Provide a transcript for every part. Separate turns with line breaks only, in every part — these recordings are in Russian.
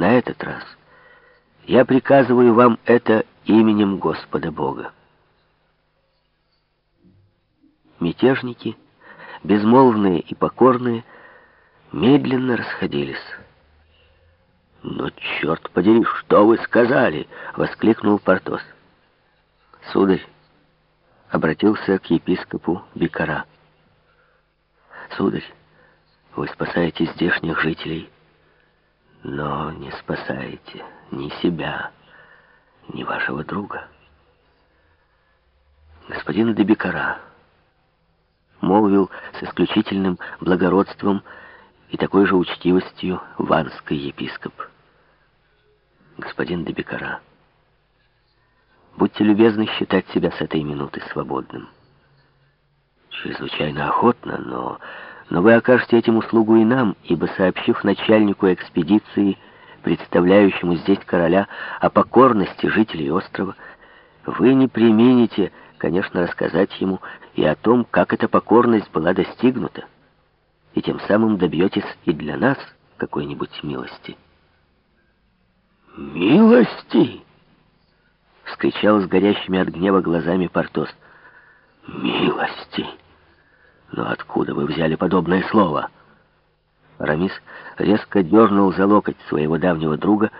на этот раз я приказываю вам это именем Господа Бога. Мятежники, безмолвные и покорные, медленно расходились. «Но черт подери, что вы сказали!» — воскликнул Портос. «Сударь!» — обратился к епископу Бикара. «Сударь, вы спасаете здешних жителей, но не спасаете ни себя, ни вашего друга. Господин Дебикара молвил с исключительным благородством и такой же учтивостью ванский епископ. Господин Дебикара, будьте любезны считать себя с этой минуты свободным. Чрезвычайно охотно, но но вы окажете этим услугу и нам, ибо, сообщив начальнику экспедиции, представляющему здесь короля, о покорности жителей острова, вы не примените, конечно, рассказать ему и о том, как эта покорность была достигнута, и тем самым добьетесь и для нас какой-нибудь милости. «Милости!» — вскричал с горящими от гнева глазами Портос. «Милости!» «Но откуда вы взяли подобное слово?» Рамис резко дернул за локоть своего давнего друга,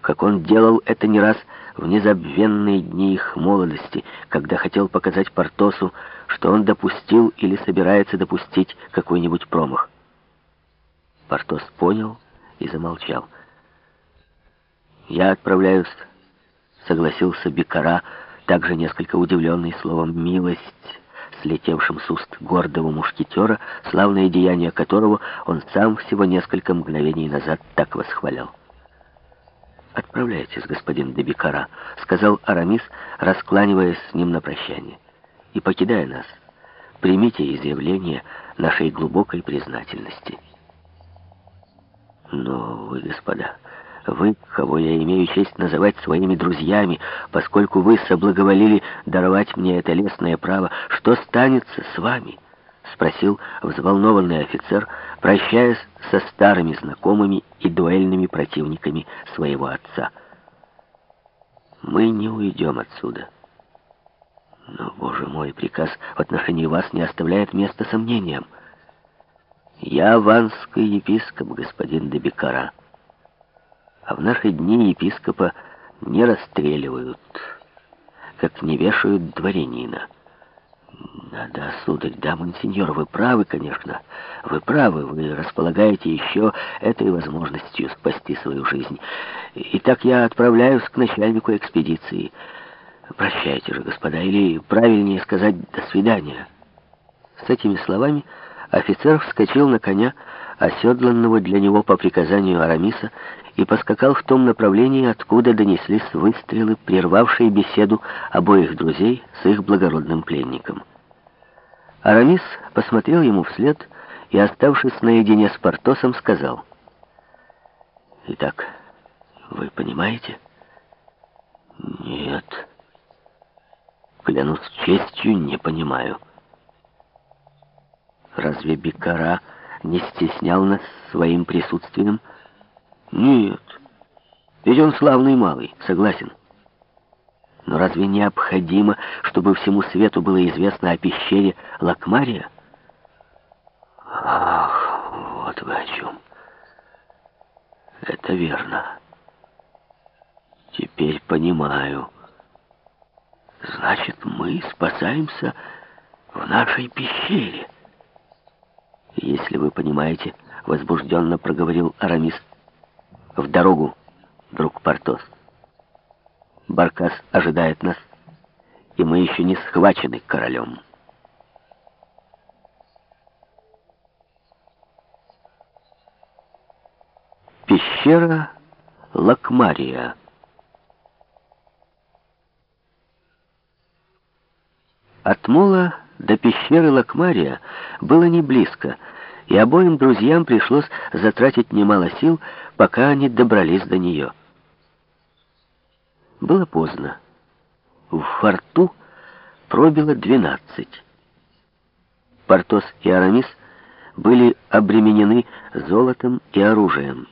как он делал это не раз в незабвенные дни их молодости, когда хотел показать Портосу, что он допустил или собирается допустить какой-нибудь промах. Портос понял и замолчал. «Я отправляюсь», — согласился Бекара, также несколько удивленный словом «милость», слетевшим с уст гордого мушкетера, славное деяние которого он сам всего несколько мгновений назад так восхвалял. «Отправляйтесь, господин Дебикара», — сказал Арамис, раскланиваясь с ним на прощание. «И покидая нас, примите изъявление нашей глубокой признательности». «Но вы, господа...» Вы, кого я имею честь называть своими друзьями, поскольку вы соблаговолили даровать мне это лестное право, что станется с вами?» — спросил взволнованный офицер, прощаясь со старыми знакомыми и дуэльными противниками своего отца. «Мы не уйдем отсюда. Но, боже мой, приказ в отношении вас не оставляет места сомнениям. Я ванский епископ, господин Дебекара». А в наши дни епископа не расстреливают, как не вешают дворянина. Да-да, сударь, да, монсеньор, вы правы, конечно. Вы правы, вы располагаете еще этой возможностью спасти свою жизнь. Итак, я отправляюсь к начальнику экспедиции. Прощайте же, господа, или правильнее сказать «до свидания». С этими словами офицер вскочил на коня, оседланного для него по приказанию Арамиса, и поскакал в том направлении, откуда донеслись выстрелы, прервавшие беседу обоих друзей с их благородным пленником. Арамис посмотрел ему вслед и, оставшись наедине с Портосом, сказал, «Итак, вы понимаете?» «Нет. Клянусь честью, не понимаю». «Разве Бекара не стеснял нас своим присутствием?» Нет. Ведь он славный малый, согласен. Но разве необходимо, чтобы всему свету было известно о пещере Лакмария? Ах, вот вы о чем. Это верно. Теперь понимаю. Значит, мы спасаемся в нашей пещере. Если вы понимаете, возбужденно проговорил Арамис, в дорогу, друг Портос. Баркас ожидает нас, и мы еще не схвачены королем. Пещера Лакмария. От Мола до пещеры Лакмария было не близко, и обоим друзьям пришлось затратить немало сил, пока они добрались до нее. Было поздно. В форту пробило двенадцать. Портос и Арамис были обременены золотом и оружием.